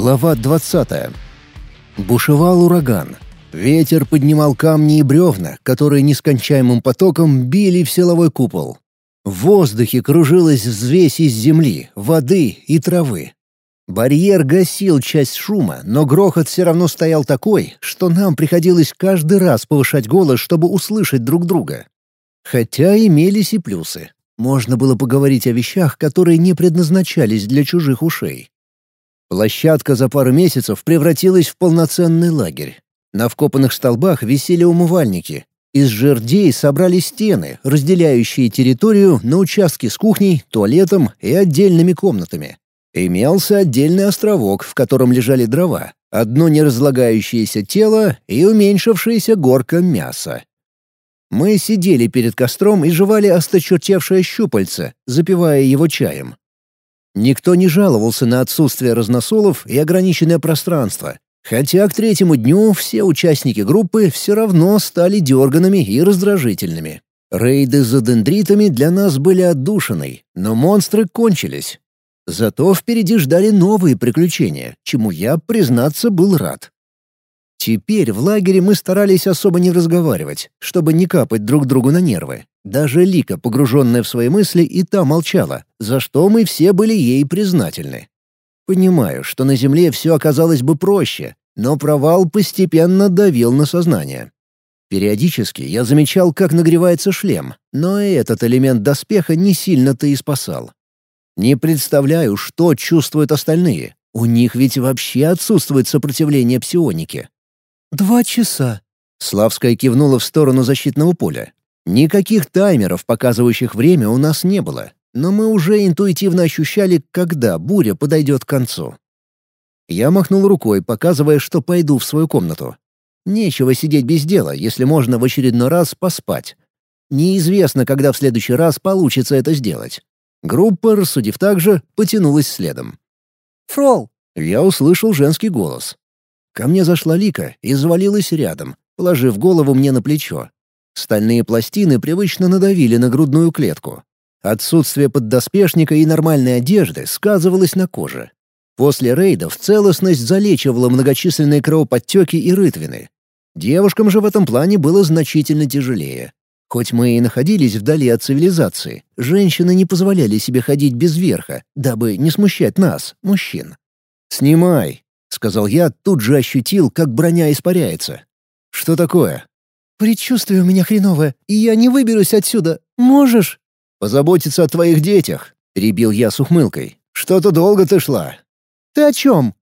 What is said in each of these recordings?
Глава 20. Бушевал ураган. Ветер поднимал камни и бревна, которые нескончаемым потоком били в силовой купол. В воздухе кружилась взвесь из земли, воды и травы. Барьер гасил часть шума, но грохот все равно стоял такой, что нам приходилось каждый раз повышать голос, чтобы услышать друг друга. Хотя имелись и плюсы. Можно было поговорить о вещах, которые не предназначались для чужих ушей. Площадка за пару месяцев превратилась в полноценный лагерь. На вкопанных столбах висели умывальники. Из жердей собрали стены, разделяющие территорию на участки с кухней, туалетом и отдельными комнатами. Имелся отдельный островок, в котором лежали дрова, одно неразлагающееся тело и уменьшившаяся горка мяса. Мы сидели перед костром и жевали осточертевшее щупальце, запивая его чаем. Никто не жаловался на отсутствие разносолов и ограниченное пространство, хотя к третьему дню все участники группы все равно стали дерганными и раздражительными. Рейды за дендритами для нас были отдушиной, но монстры кончились. Зато впереди ждали новые приключения, чему я, признаться, был рад. Теперь в лагере мы старались особо не разговаривать, чтобы не капать друг другу на нервы. Даже Лика, погруженная в свои мысли, и та молчала, за что мы все были ей признательны. Понимаю, что на Земле все оказалось бы проще, но провал постепенно давил на сознание. Периодически я замечал, как нагревается шлем, но и этот элемент доспеха не сильно-то и спасал. Не представляю, что чувствуют остальные. У них ведь вообще отсутствует сопротивление псионике. «Два часа», — Славская кивнула в сторону защитного поля. Никаких таймеров, показывающих время, у нас не было, но мы уже интуитивно ощущали, когда буря подойдет к концу. Я махнул рукой, показывая, что пойду в свою комнату. Нечего сидеть без дела, если можно в очередной раз поспать. Неизвестно, когда в следующий раз получится это сделать. Группа, рассудив так же, потянулась следом. «Фрол!» — я услышал женский голос. Ко мне зашла Лика и завалилась рядом, положив голову мне на плечо. Стальные пластины привычно надавили на грудную клетку. Отсутствие поддоспешника и нормальной одежды сказывалось на коже. После рейдов целостность залечивала многочисленные кровоподтеки и рытвины. Девушкам же в этом плане было значительно тяжелее. Хоть мы и находились вдали от цивилизации, женщины не позволяли себе ходить без верха, дабы не смущать нас, мужчин. «Снимай», — сказал я, тут же ощутил, как броня испаряется. «Что такое?» «Предчувствие у меня хреновое, и я не выберусь отсюда. Можешь?» «Позаботиться о твоих детях», — перебил я с ухмылкой. «Что-то долго ты шла». «Ты о чем?»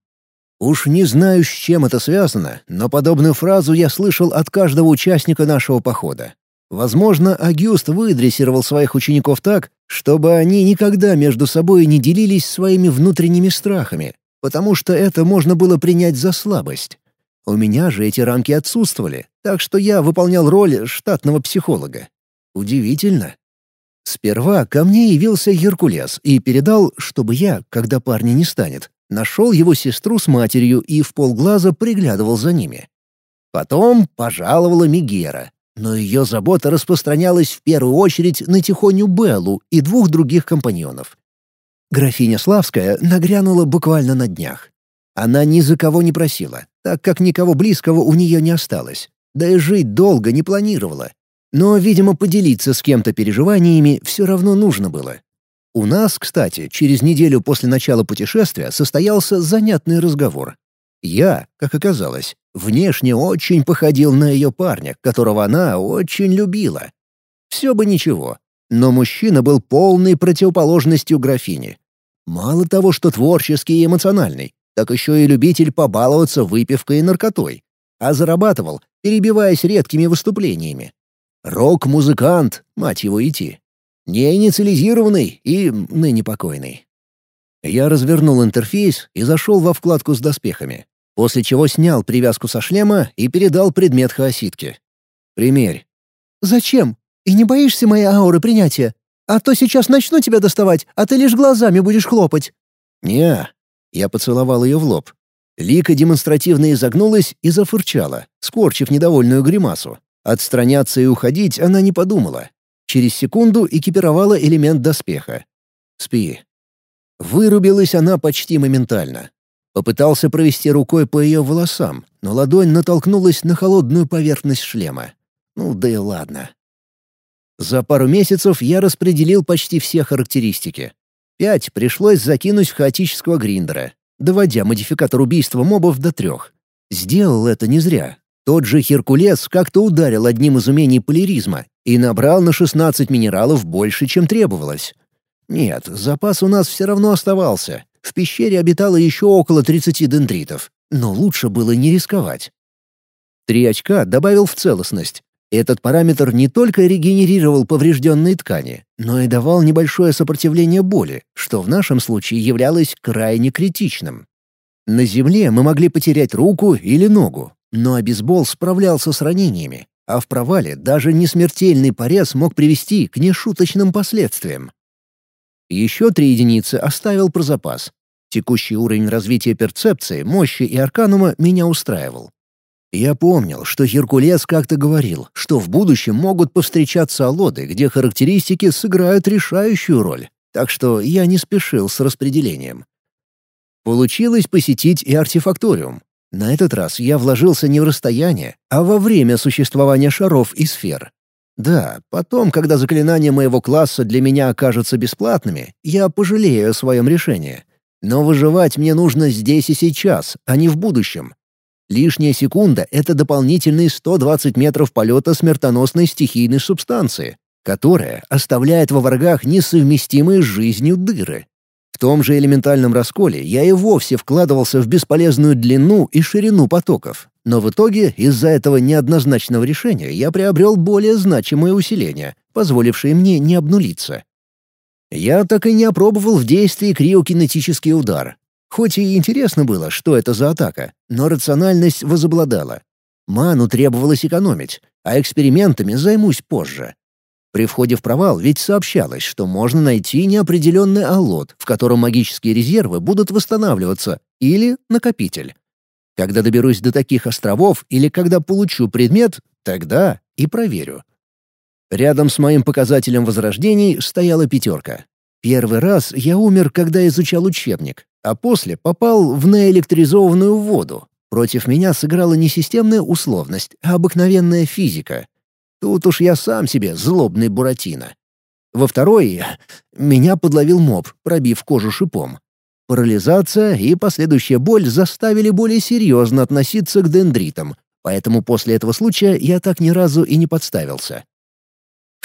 Уж не знаю, с чем это связано, но подобную фразу я слышал от каждого участника нашего похода. Возможно, Агюст выдрессировал своих учеников так, чтобы они никогда между собой не делились своими внутренними страхами, потому что это можно было принять за слабость. У меня же эти рамки отсутствовали, так что я выполнял роль штатного психолога. Удивительно. Сперва ко мне явился Геркулес и передал, чтобы я, когда парня не станет, нашел его сестру с матерью и в полглаза приглядывал за ними. Потом пожаловала Мигера, но ее забота распространялась в первую очередь на Тихоню Беллу и двух других компаньонов. Графиня Славская нагрянула буквально на днях. Она ни за кого не просила, так как никого близкого у нее не осталось. Да и жить долго не планировала. Но, видимо, поделиться с кем-то переживаниями все равно нужно было. У нас, кстати, через неделю после начала путешествия состоялся занятный разговор. Я, как оказалось, внешне очень походил на ее парня, которого она очень любила. Все бы ничего, но мужчина был полной противоположностью графини. Мало того, что творческий и эмоциональный, так еще и любитель побаловаться выпивкой и наркотой. А зарабатывал, перебиваясь редкими выступлениями. Рок-музыкант, мать его идти. Не инициализированный и ныне покойный. Я развернул интерфейс и зашел во вкладку с доспехами после чего снял привязку со шлема и передал предмет хаоситке. «Примерь». «Зачем? И не боишься моей ауры принятия? А то сейчас начну тебя доставать, а ты лишь глазами будешь хлопать». «Не». Я поцеловал ее в лоб. Лика демонстративно изогнулась и зафырчала, скорчив недовольную гримасу. Отстраняться и уходить она не подумала. Через секунду экипировала элемент доспеха. «Спи». Вырубилась она почти моментально. Попытался провести рукой по ее волосам, но ладонь натолкнулась на холодную поверхность шлема. Ну да и ладно. За пару месяцев я распределил почти все характеристики. Пять пришлось закинуть в хаотического гриндера, доводя модификатор убийства мобов до трех. Сделал это не зря. Тот же Херкулес как-то ударил одним из умений поляризма и набрал на 16 минералов больше, чем требовалось. Нет, запас у нас все равно оставался. В пещере обитало еще около 30 дендритов, но лучше было не рисковать. Три очка добавил в целостность. Этот параметр не только регенерировал поврежденные ткани, но и давал небольшое сопротивление боли, что в нашем случае являлось крайне критичным. На земле мы могли потерять руку или ногу, но обезбол справлялся с ранениями, а в провале даже несмертельный порез мог привести к нешуточным последствиям. Еще три единицы оставил про запас. Текущий уровень развития перцепции, мощи и арканума меня устраивал. Я помнил, что Геркулес как-то говорил, что в будущем могут повстречаться алоды, где характеристики сыграют решающую роль, так что я не спешил с распределением. Получилось посетить и артефакториум. На этот раз я вложился не в расстояние, а во время существования шаров и сфер. Да, потом, когда заклинания моего класса для меня окажутся бесплатными, я пожалею о своем решении. Но выживать мне нужно здесь и сейчас, а не в будущем. Лишняя секунда — это дополнительные 120 метров полета смертоносной стихийной субстанции, которая оставляет во врагах несовместимые с жизнью дыры. В том же элементальном расколе я и вовсе вкладывался в бесполезную длину и ширину потоков, но в итоге из-за этого неоднозначного решения я приобрел более значимое усиление, позволившее мне не обнулиться. Я так и не опробовал в действии криокинетический удар. Хоть и интересно было, что это за атака, но рациональность возобладала. Ману требовалось экономить, а экспериментами займусь позже. При входе в провал ведь сообщалось, что можно найти неопределенный аллот, в котором магические резервы будут восстанавливаться, или накопитель. Когда доберусь до таких островов или когда получу предмет, тогда и проверю. Рядом с моим показателем возрождений стояла пятерка. Первый раз я умер, когда изучал учебник, а после попал в наэлектризованную воду. Против меня сыграла не системная условность, а обыкновенная физика. Тут уж я сам себе злобный Буратино. Во второй меня подловил моб, пробив кожу шипом. Парализация и последующая боль заставили более серьезно относиться к дендритам, поэтому после этого случая я так ни разу и не подставился.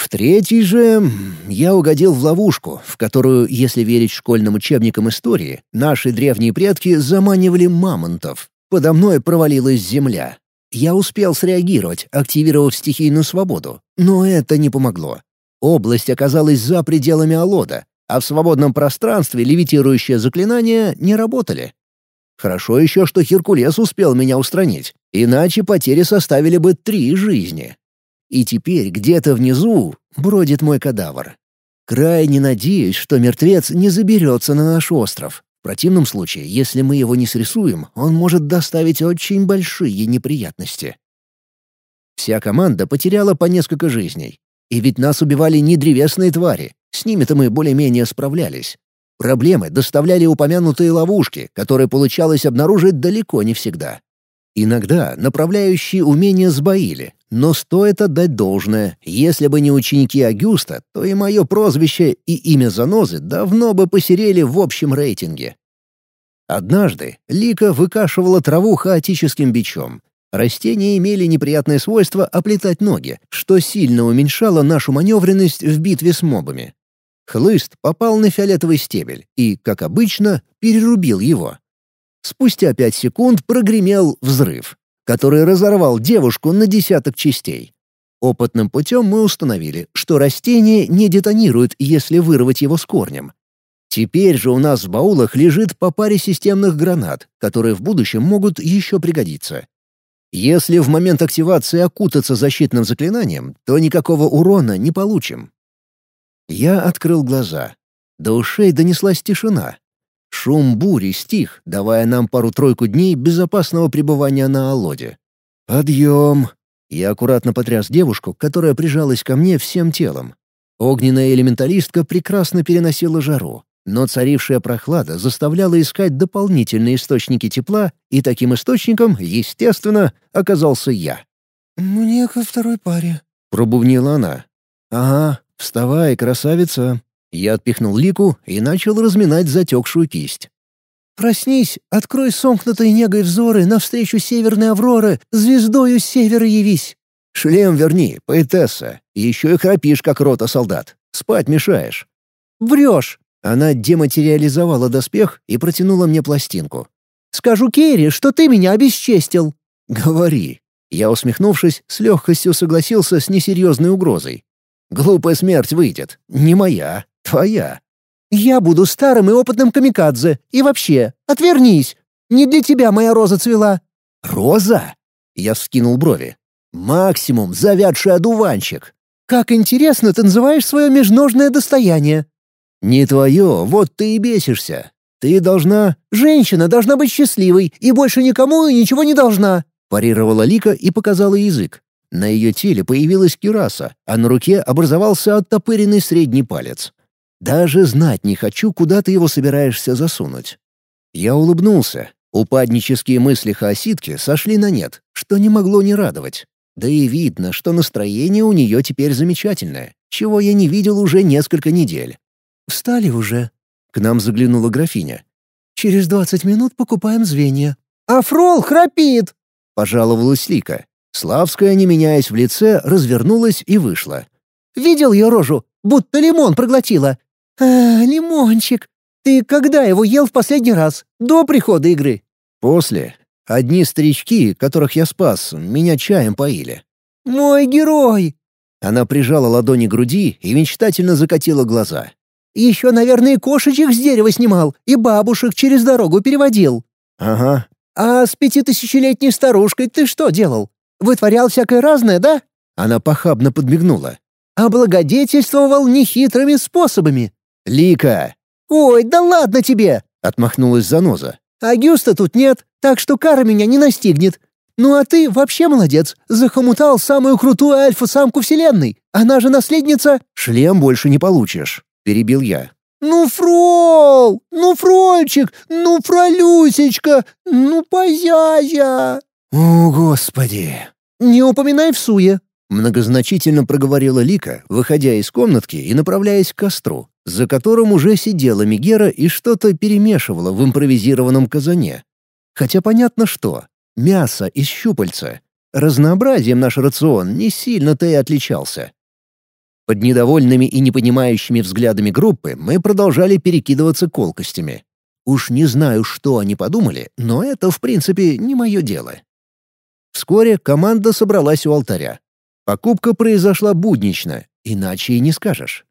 В третий же я угодил в ловушку, в которую, если верить школьным учебникам истории, наши древние предки заманивали мамонтов. Подо мной провалилась земля. Я успел среагировать, активировав стихийную свободу, но это не помогло. Область оказалась за пределами Алода, а в свободном пространстве левитирующие заклинания не работали. Хорошо еще, что Херкулес успел меня устранить, иначе потери составили бы три жизни. И теперь где-то внизу бродит мой кадавр. Крайне надеюсь, что мертвец не заберется на наш остров. В противном случае, если мы его не срисуем, он может доставить очень большие неприятности. Вся команда потеряла по несколько жизней. И ведь нас убивали не древесные твари, с ними-то мы более-менее справлялись. Проблемы доставляли упомянутые ловушки, которые получалось обнаружить далеко не всегда. Иногда направляющие умения сбоили, но стоит отдать должное, если бы не ученики Агюста, то и мое прозвище и имя Занозы давно бы посерели в общем рейтинге. Однажды Лика выкашивала траву хаотическим бичом. Растения имели неприятное свойство оплетать ноги, что сильно уменьшало нашу маневренность в битве с мобами. Хлыст попал на фиолетовый стебель и, как обычно, перерубил его. Спустя пять секунд прогремел взрыв, который разорвал девушку на десяток частей. Опытным путем мы установили, что растение не детонирует, если вырвать его с корнем. Теперь же у нас в баулах лежит по паре системных гранат, которые в будущем могут еще пригодиться. Если в момент активации окутаться защитным заклинанием, то никакого урона не получим. Я открыл глаза. До ушей донеслась тишина. Шум бури стих, давая нам пару-тройку дней безопасного пребывания на Алоде. «Подъем!» Я аккуратно потряс девушку, которая прижалась ко мне всем телом. Огненная элементалистка прекрасно переносила жару. Но царившая прохлада заставляла искать дополнительные источники тепла, и таким источником, естественно, оказался я. «Мне ко второй паре», — пробубнила она. «Ага, вставай, красавица». Я отпихнул Лику и начал разминать затекшую кисть. «Проснись, открой сомкнутые негой взоры навстречу северной авроры, звездою севера явись». «Шлем верни, поэтесса, еще и храпишь, как рота солдат. Спать мешаешь». «Врешь!» Она дематериализовала доспех и протянула мне пластинку. «Скажу Керри, что ты меня обесчестил». «Говори». Я, усмехнувшись, с легкостью согласился с несерьезной угрозой. «Глупая смерть выйдет. Не моя, твоя». «Я буду старым и опытным камикадзе. И вообще, отвернись. Не для тебя моя роза цвела». «Роза?» Я вскинул брови. «Максимум завядший одуванчик». «Как интересно ты называешь свое межножное достояние. «Не твое, вот ты и бесишься. Ты должна...» «Женщина должна быть счастливой и больше никому ничего не должна», парировала Лика и показала язык. На ее теле появилась кираса, а на руке образовался оттопыренный средний палец. «Даже знать не хочу, куда ты его собираешься засунуть». Я улыбнулся. Упаднические мысли хаоситки сошли на нет, что не могло не радовать. Да и видно, что настроение у нее теперь замечательное, чего я не видел уже несколько недель. «Встали уже?» — к нам заглянула графиня. «Через двадцать минут покупаем звенья». «А фрол храпит!» — пожаловалась Лика. Славская, не меняясь в лице, развернулась и вышла. «Видел ее рожу? Будто лимон проглотила». «А, лимончик. Ты когда его ел в последний раз? До прихода игры?» «После. Одни старички, которых я спас, меня чаем поили». «Мой герой!» Она прижала ладони к груди и мечтательно закатила глаза. Еще, наверное, кошечек с дерева снимал и бабушек через дорогу переводил». «Ага». «А с пятитысячелетней старушкой ты что делал? Вытворял всякое разное, да?» Она похабно подмигнула. «Облагодетельствовал нехитрыми способами». «Лика!» «Ой, да ладно тебе!» — отмахнулась заноза. «Агюста тут нет, так что кара меня не настигнет. Ну а ты вообще молодец, захомутал самую крутую альфа-самку вселенной. Она же наследница...» «Шлем больше не получишь». — перебил я. «Ну, Фрол! Ну, Фрольчик! Ну, Фролюсечка! Ну, Позязя!» «О, Господи!» «Не упоминай в суе!» — многозначительно проговорила Лика, выходя из комнатки и направляясь к костру, за которым уже сидела Мигера и что-то перемешивала в импровизированном казане. Хотя понятно что. Мясо из щупальца. Разнообразием наш рацион не сильно-то и отличался. Под недовольными и непонимающими взглядами группы мы продолжали перекидываться колкостями. Уж не знаю, что они подумали, но это, в принципе, не мое дело. Вскоре команда собралась у алтаря. Покупка произошла буднично, иначе и не скажешь.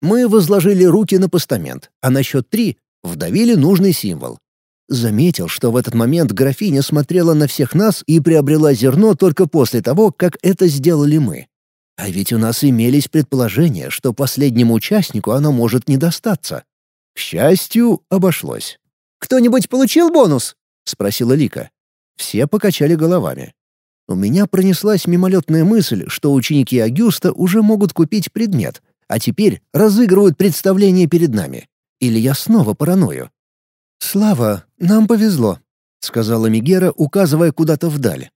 Мы возложили руки на постамент, а на счет три вдавили нужный символ. Заметил, что в этот момент графиня смотрела на всех нас и приобрела зерно только после того, как это сделали мы. А ведь у нас имелись предположения, что последнему участнику оно может не достаться. К счастью, обошлось. «Кто-нибудь получил бонус?» — спросила Лика. Все покачали головами. У меня пронеслась мимолетная мысль, что ученики Агюста уже могут купить предмет, а теперь разыгрывают представление перед нами. Или я снова параною. «Слава, нам повезло», — сказала Мигера, указывая куда-то вдаль.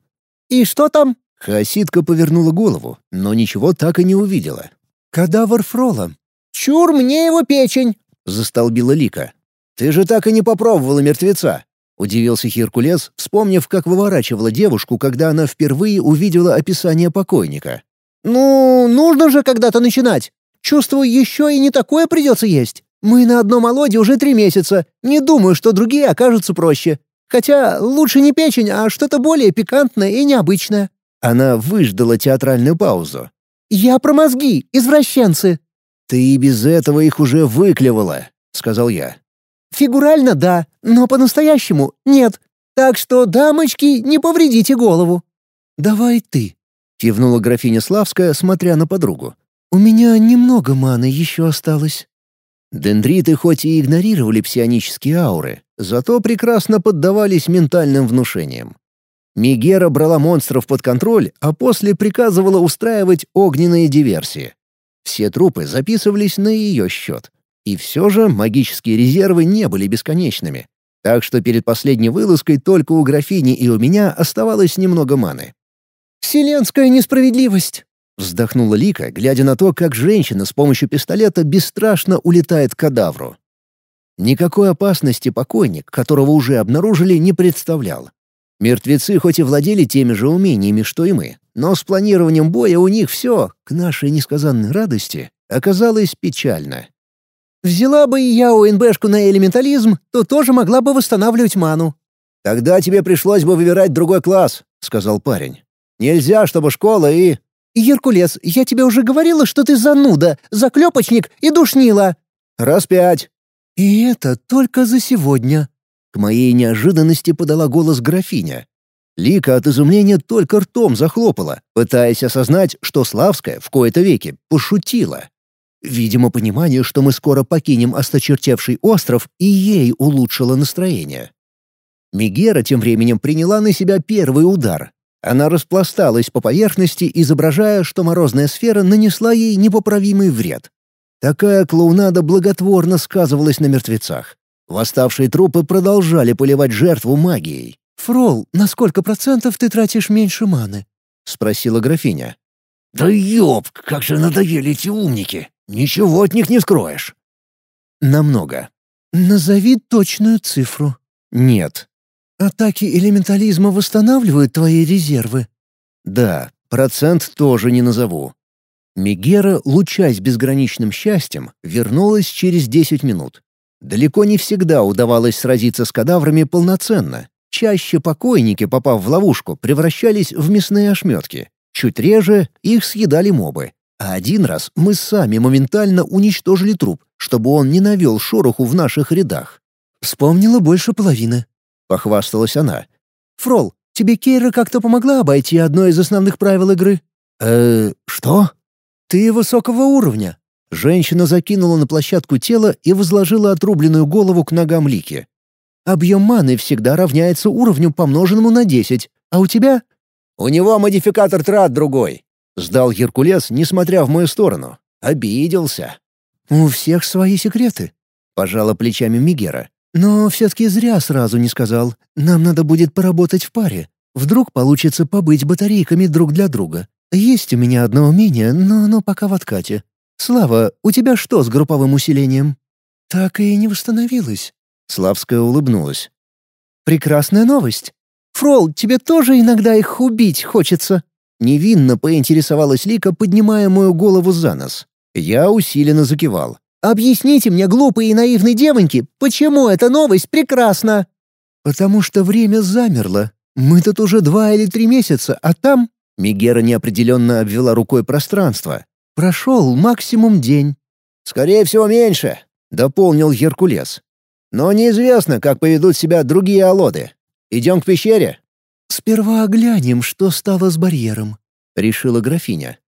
«И что там?» Хаоситка повернула голову, но ничего так и не увидела. «Кадавр Фрола». «Чур мне его печень!» — застолбила Лика. «Ты же так и не попробовала мертвеца!» — удивился Херкулес, вспомнив, как выворачивала девушку, когда она впервые увидела описание покойника. «Ну, нужно же когда-то начинать. Чувствую, еще и не такое придется есть. Мы на одном молоде уже три месяца. Не думаю, что другие окажутся проще. Хотя лучше не печень, а что-то более пикантное и необычное». Она выждала театральную паузу. «Я про мозги, извращенцы!» «Ты и без этого их уже выклевала», — сказал я. «Фигурально да, но по-настоящему нет. Так что, дамочки, не повредите голову». «Давай ты», — кивнула графиня Славская, смотря на подругу. «У меня немного маны еще осталось». Дендриты хоть и игнорировали псионические ауры, зато прекрасно поддавались ментальным внушениям. Мигера брала монстров под контроль, а после приказывала устраивать огненные диверсии. Все трупы записывались на ее счет. И все же магические резервы не были бесконечными. Так что перед последней вылазкой только у графини и у меня оставалось немного маны. «Вселенская несправедливость!» Вздохнула Лика, глядя на то, как женщина с помощью пистолета бесстрашно улетает к кадавру. Никакой опасности покойник, которого уже обнаружили, не представлял. Мертвецы хоть и владели теми же умениями, что и мы, но с планированием боя у них все, к нашей несказанной радости, оказалось печально. «Взяла бы и я УНБшку на элементализм, то тоже могла бы восстанавливать ману». «Тогда тебе пришлось бы выбирать другой класс», — сказал парень. «Нельзя, чтобы школа и...» «Геркулес, я тебе уже говорила, что ты зануда, заклепочник и душнила». «Раз пять». «И это только за сегодня». К моей неожиданности подала голос графиня. Лика от изумления только ртом захлопала, пытаясь осознать, что Славская в кои-то веки пошутила. Видимо, понимание, что мы скоро покинем осточертевший остров, и ей улучшило настроение. Мигера тем временем приняла на себя первый удар, она распласталась по поверхности, изображая, что морозная сфера нанесла ей непоправимый вред. Такая клоунада благотворно сказывалась на мертвецах. Восставшие трупы продолжали поливать жертву магией. «Фрол, на сколько процентов ты тратишь меньше маны?» — спросила графиня. «Да ёб, как же надоели эти умники! Ничего от них не скроешь!» «Намного». «Назови точную цифру». «Нет, Атаки элементализма восстанавливают твои резервы? Да, процент тоже не назову. Мегера, лучась безграничным счастьем, вернулась через 10 минут. Далеко не всегда удавалось сразиться с кадаврами полноценно. Чаще покойники, попав в ловушку, превращались в мясные ошметки. Чуть реже их съедали мобы. А один раз мы сами моментально уничтожили труп, чтобы он не навел шороху в наших рядах. Вспомнила больше половины. — похвасталась она. «Фрол, тебе Кейра как-то помогла обойти одно из основных правил игры?» «Э, что?» «Ты высокого уровня». Женщина закинула на площадку тело и возложила отрубленную голову к ногам Лики. «Объем маны всегда равняется уровню, помноженному на 10. А у тебя?» «У него модификатор трат другой», — сдал Геркулес, несмотря в мою сторону. Обиделся. «У всех свои секреты», — пожала плечами Мигера. Но все-таки зря сразу не сказал. Нам надо будет поработать в паре. Вдруг получится побыть батарейками друг для друга. Есть у меня одно умение, но оно пока в откате. Слава, у тебя что с групповым усилением? Так и не восстановилось. Славская улыбнулась. Прекрасная новость. Фрол, тебе тоже иногда их убить хочется. Невинно поинтересовалась Лика, поднимая мою голову за нос. Я усиленно закивал. Объясните мне, глупые и наивные девоньки, почему эта новость прекрасна?» «Потому что время замерло. Мы тут уже два или три месяца, а там...» Мигера неопределенно обвела рукой пространство. «Прошел максимум день». «Скорее всего, меньше», — дополнил Геркулес. «Но неизвестно, как поведут себя другие алоды. Идем к пещере?» «Сперва оглянем, что стало с барьером», — решила графиня.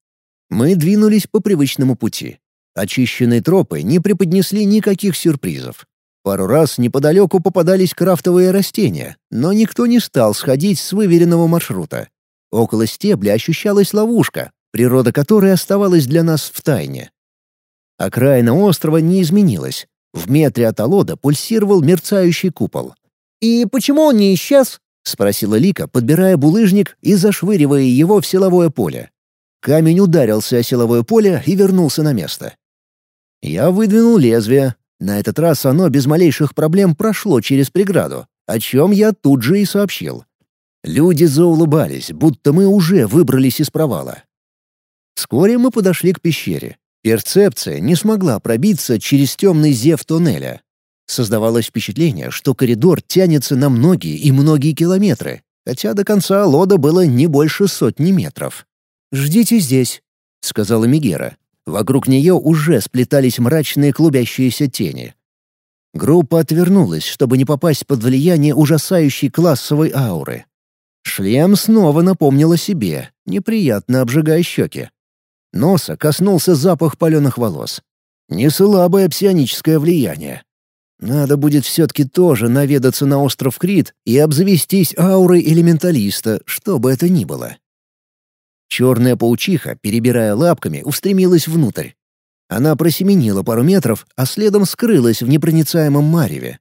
Мы двинулись по привычному пути. Очищенные тропы не преподнесли никаких сюрпризов. Пару раз неподалеку попадались крафтовые растения, но никто не стал сходить с выверенного маршрута. Около стебля ощущалась ловушка, природа которой оставалась для нас в тайне. Окраина острова не изменилась. В метре от Алода пульсировал мерцающий купол. «И почему он не исчез?» — спросила Лика, подбирая булыжник и зашвыривая его в силовое поле. Камень ударился о силовое поле и вернулся на место. Я выдвинул лезвие. На этот раз оно без малейших проблем прошло через преграду, о чем я тут же и сообщил. Люди заулыбались, будто мы уже выбрались из провала. Вскоре мы подошли к пещере. Перцепция не смогла пробиться через темный зев тоннеля. Создавалось впечатление, что коридор тянется на многие и многие километры, хотя до конца лода было не больше сотни метров. «Ждите здесь», — сказала Мигера. Вокруг нее уже сплетались мрачные клубящиеся тени. Группа отвернулась, чтобы не попасть под влияние ужасающей классовой ауры. Шлем снова напомнил о себе, неприятно обжигая щеки. Носа коснулся запах паленых волос. Не слабое псионическое влияние. Надо будет все-таки тоже наведаться на остров Крит и обзавестись аурой элементалиста, что бы это ни было. Черная паучиха, перебирая лапками, устремилась внутрь. Она просеменила пару метров, а следом скрылась в непроницаемом мареве.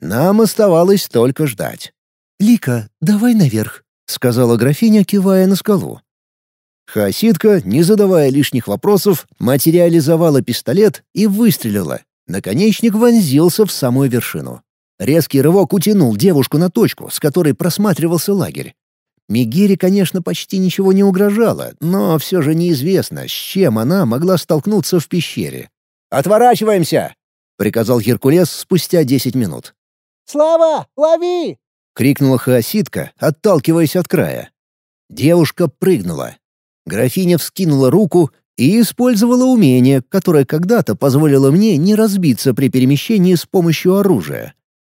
Нам оставалось только ждать. «Лика, давай наверх», — сказала графиня, кивая на скалу. Хаоситка, не задавая лишних вопросов, материализовала пистолет и выстрелила. Наконечник вонзился в самую вершину. Резкий рывок утянул девушку на точку, с которой просматривался лагерь. Мигире, конечно, почти ничего не угрожало, но все же неизвестно, с чем она могла столкнуться в пещере. «Отворачиваемся!» — приказал Геркулес спустя десять минут. «Слава, лови!» — крикнула хаоситка, отталкиваясь от края. Девушка прыгнула. Графиня вскинула руку и использовала умение, которое когда-то позволило мне не разбиться при перемещении с помощью оружия.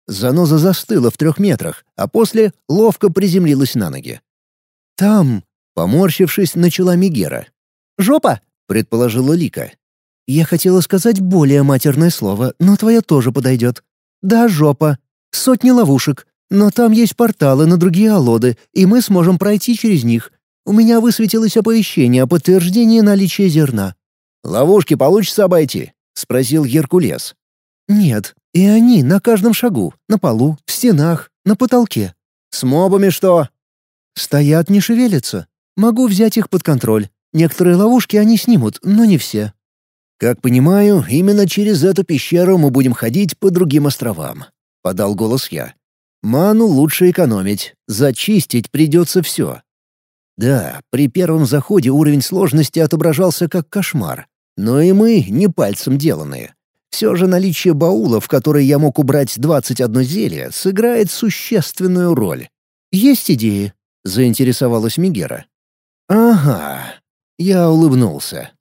Заноза застыла в трех метрах, а после ловко приземлилась на ноги. «Там», — поморщившись, начала Мигера. «Жопа», — предположила Лика. «Я хотела сказать более матерное слово, но твое тоже подойдет. Да, жопа. Сотни ловушек. Но там есть порталы на другие алоды, и мы сможем пройти через них. У меня высветилось оповещение о подтверждении наличия зерна». «Ловушки получится обойти?» — спросил Геркулес. «Нет, и они на каждом шагу, на полу, в стенах, на потолке». «С мобами что?» «Стоят, не шевелятся. Могу взять их под контроль. Некоторые ловушки они снимут, но не все». «Как понимаю, именно через эту пещеру мы будем ходить по другим островам», — подал голос я. Ману лучше экономить, зачистить придется все. Да, при первом заходе уровень сложности отображался как кошмар. Но и мы не пальцем деланные. Все же наличие баула, в который я мог убрать 21 зелье, сыграет существенную роль. «Есть идеи?» — заинтересовалась Мигера. «Ага». Я улыбнулся.